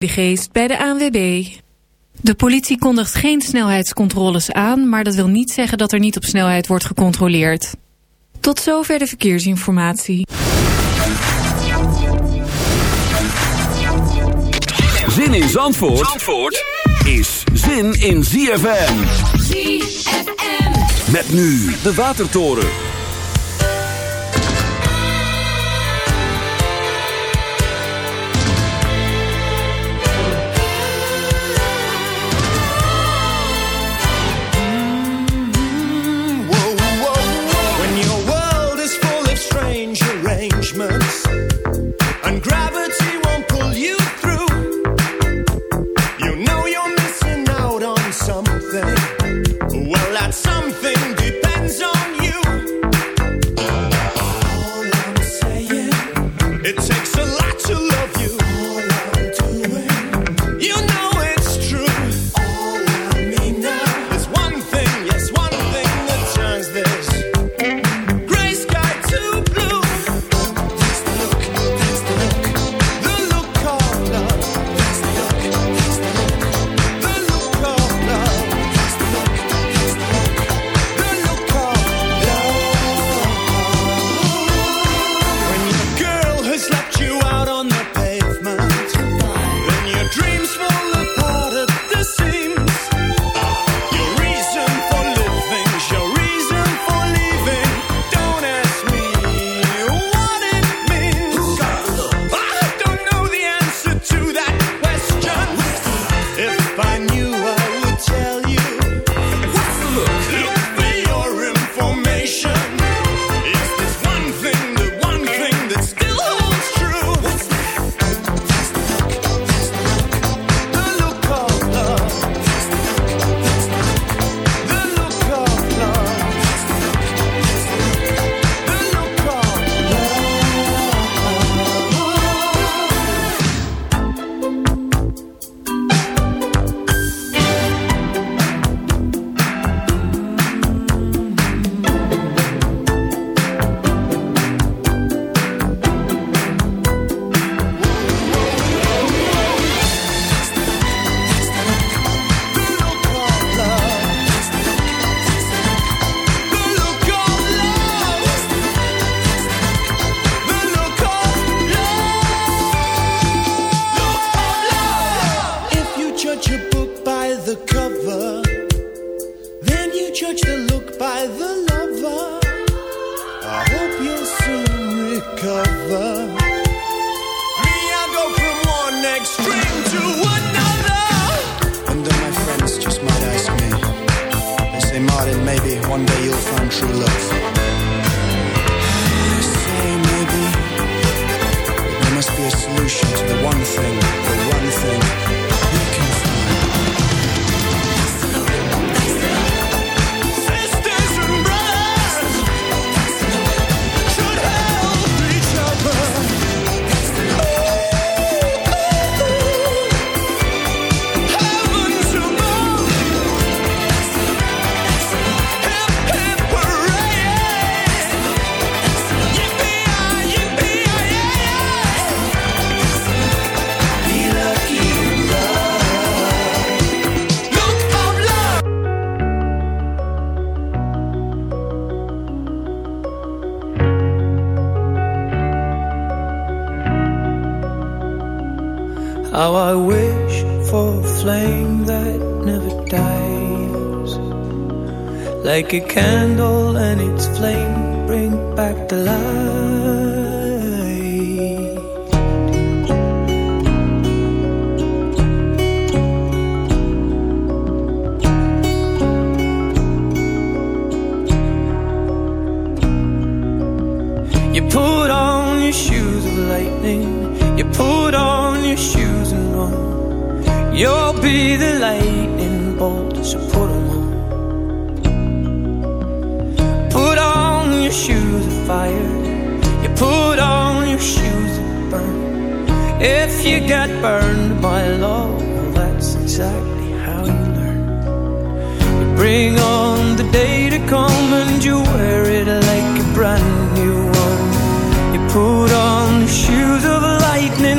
De geest bij de ANWB. De politie kondigt geen snelheidscontroles aan, maar dat wil niet zeggen dat er niet op snelheid wordt gecontroleerd. Tot zover de verkeersinformatie. Zin in Zandvoort, Zandvoort is zin in ZFM. ZFM. Met nu de Watertoren. Like a candle and its flame bring back the light. You put on your shoes of lightning. You put on your shoes and run You'll be the lightning If you get burned by love, well, that's exactly how you learn. You bring on the day to come and you wear it like a brand new one. You put on the shoes of lightning,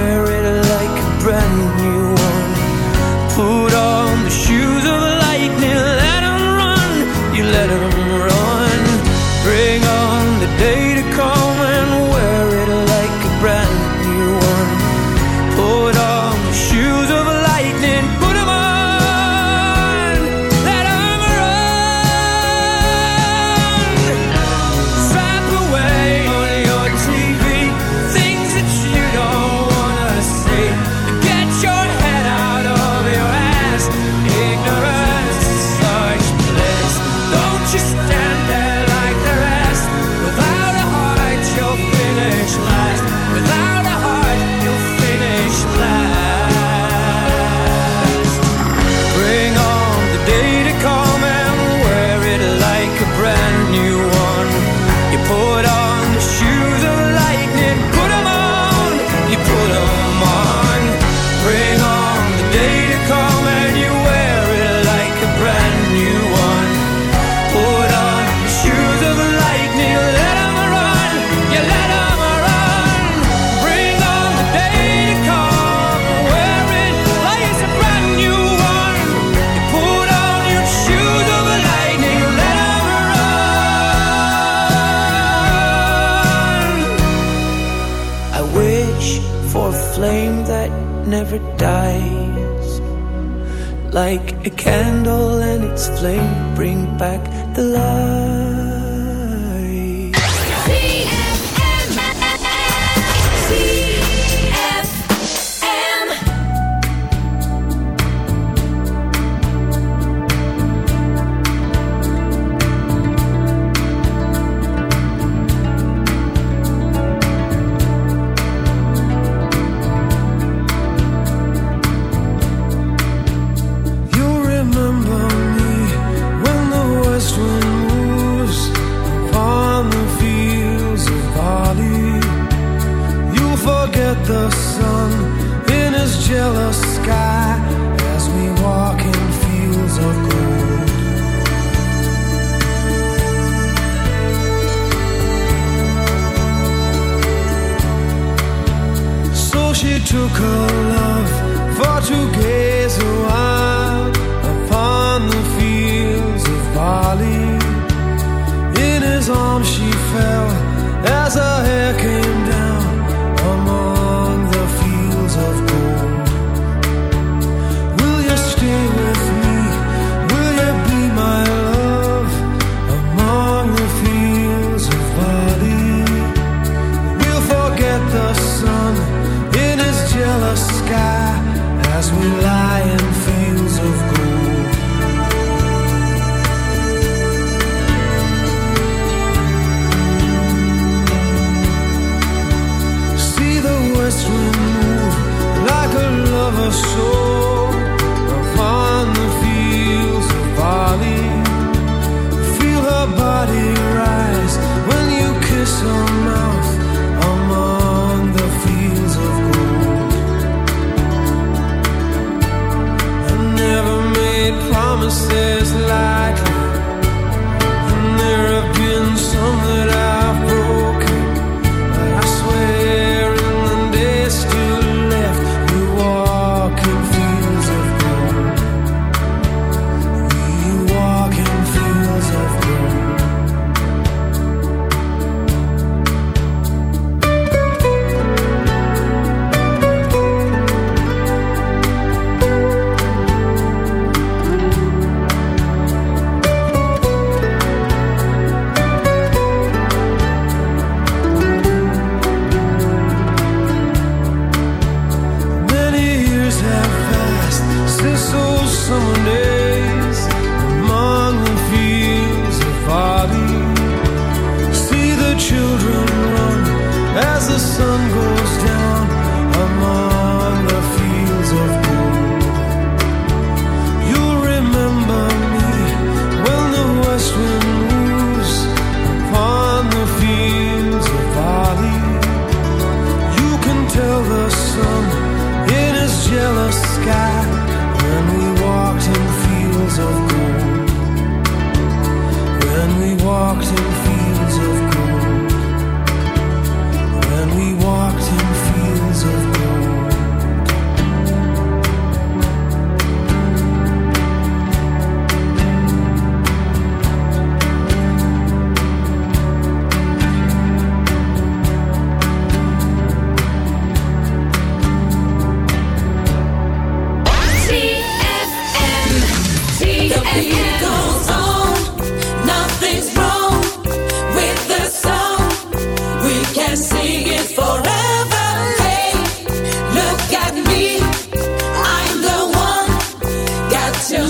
candle and its flame bring back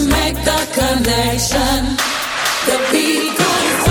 make the connection. The beat goes.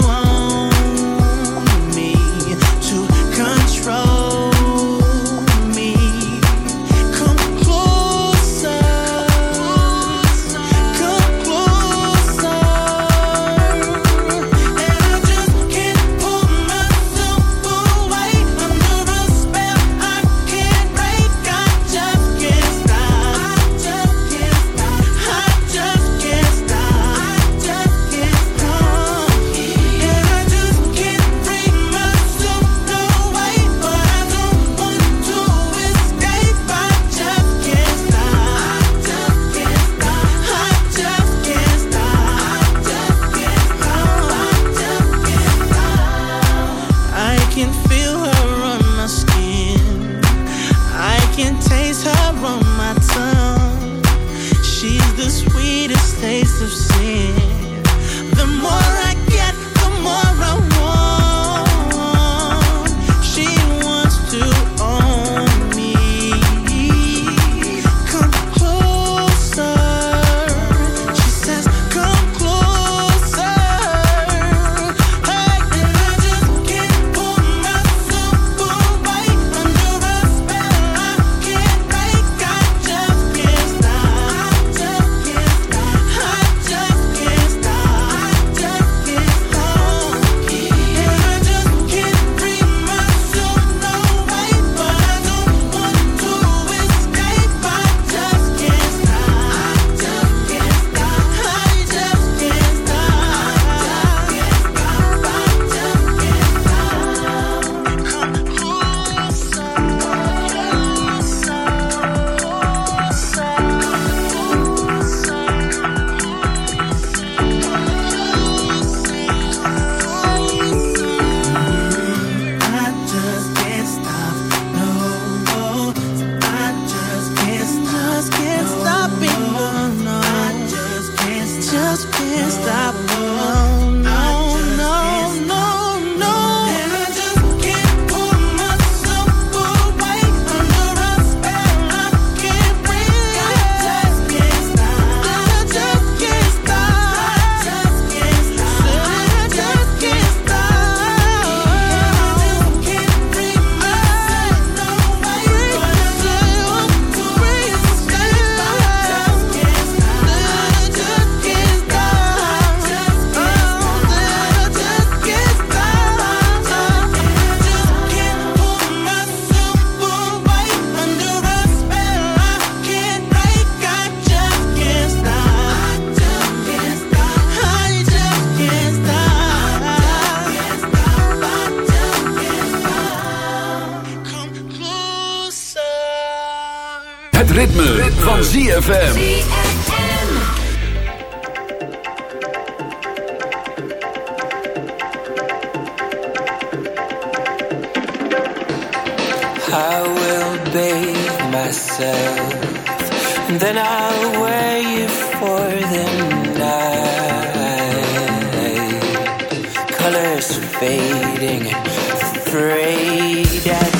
ZFM. I will bathe myself, and then I'll wear you for the night. Colors fading, frayed.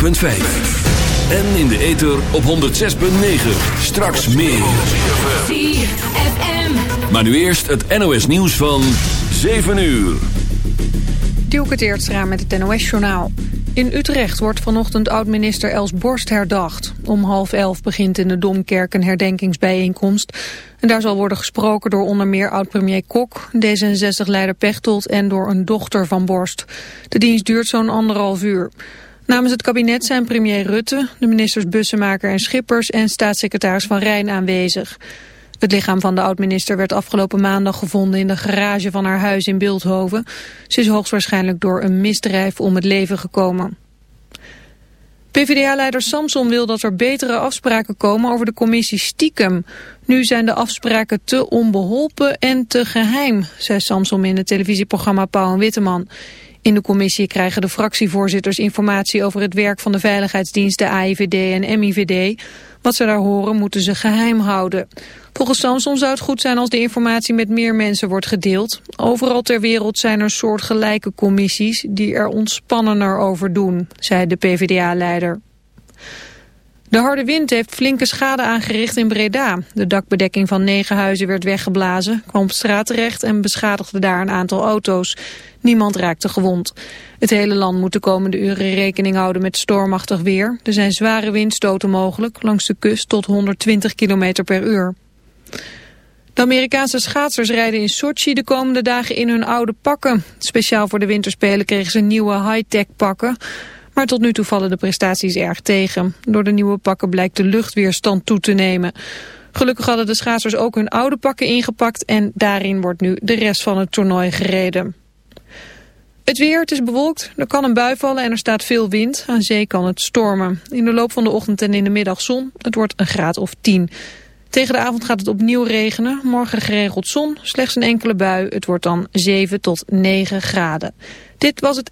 104.5. En in de ether op 106.9. Straks meer. Maar nu eerst het NOS nieuws van 7 uur. Dielke Teertstra met het NOS-journaal. In Utrecht wordt vanochtend oud-minister Els Borst herdacht. Om half elf begint in de Domkerk een herdenkingsbijeenkomst. En daar zal worden gesproken door onder meer oud-premier Kok, D66-leider Pechtold en door een dochter van Borst. De dienst duurt zo'n anderhalf uur. Namens het kabinet zijn premier Rutte, de ministers Bussemaker en Schippers en staatssecretaris Van Rijn aanwezig. Het lichaam van de oud-minister werd afgelopen maandag gevonden in de garage van haar huis in Beeldhoven. Ze is hoogstwaarschijnlijk door een misdrijf om het leven gekomen. PvdA-leider Samson wil dat er betere afspraken komen over de commissie Stiekem. Nu zijn de afspraken te onbeholpen en te geheim, zei Samson in het televisieprogramma Pauw en Witteman. In de commissie krijgen de fractievoorzitters informatie over het werk van de veiligheidsdiensten AIVD en MIVD. Wat ze daar horen moeten ze geheim houden. Volgens Samson zou het goed zijn als de informatie met meer mensen wordt gedeeld. Overal ter wereld zijn er soortgelijke commissies die er ontspannender over doen, zei de PvdA-leider. De harde wind heeft flinke schade aangericht in Breda. De dakbedekking van negen huizen werd weggeblazen, kwam op straat terecht en beschadigde daar een aantal auto's. Niemand raakte gewond. Het hele land moet de komende uren rekening houden met stormachtig weer. Er zijn zware windstoten mogelijk, langs de kust tot 120 km per uur. De Amerikaanse schaatsers rijden in Sochi de komende dagen in hun oude pakken. Speciaal voor de winterspelen kregen ze nieuwe high-tech pakken. Maar tot nu toe vallen de prestaties erg tegen. Door de nieuwe pakken blijkt de luchtweerstand toe te nemen. Gelukkig hadden de schaatsers ook hun oude pakken ingepakt... en daarin wordt nu de rest van het toernooi gereden. Het weer, het is bewolkt, er kan een bui vallen en er staat veel wind. Aan zee kan het stormen. In de loop van de ochtend en in de middag zon. Het wordt een graad of 10. Tegen de avond gaat het opnieuw regenen. Morgen geregeld zon, slechts een enkele bui. Het wordt dan 7 tot 9 graden. Dit was het...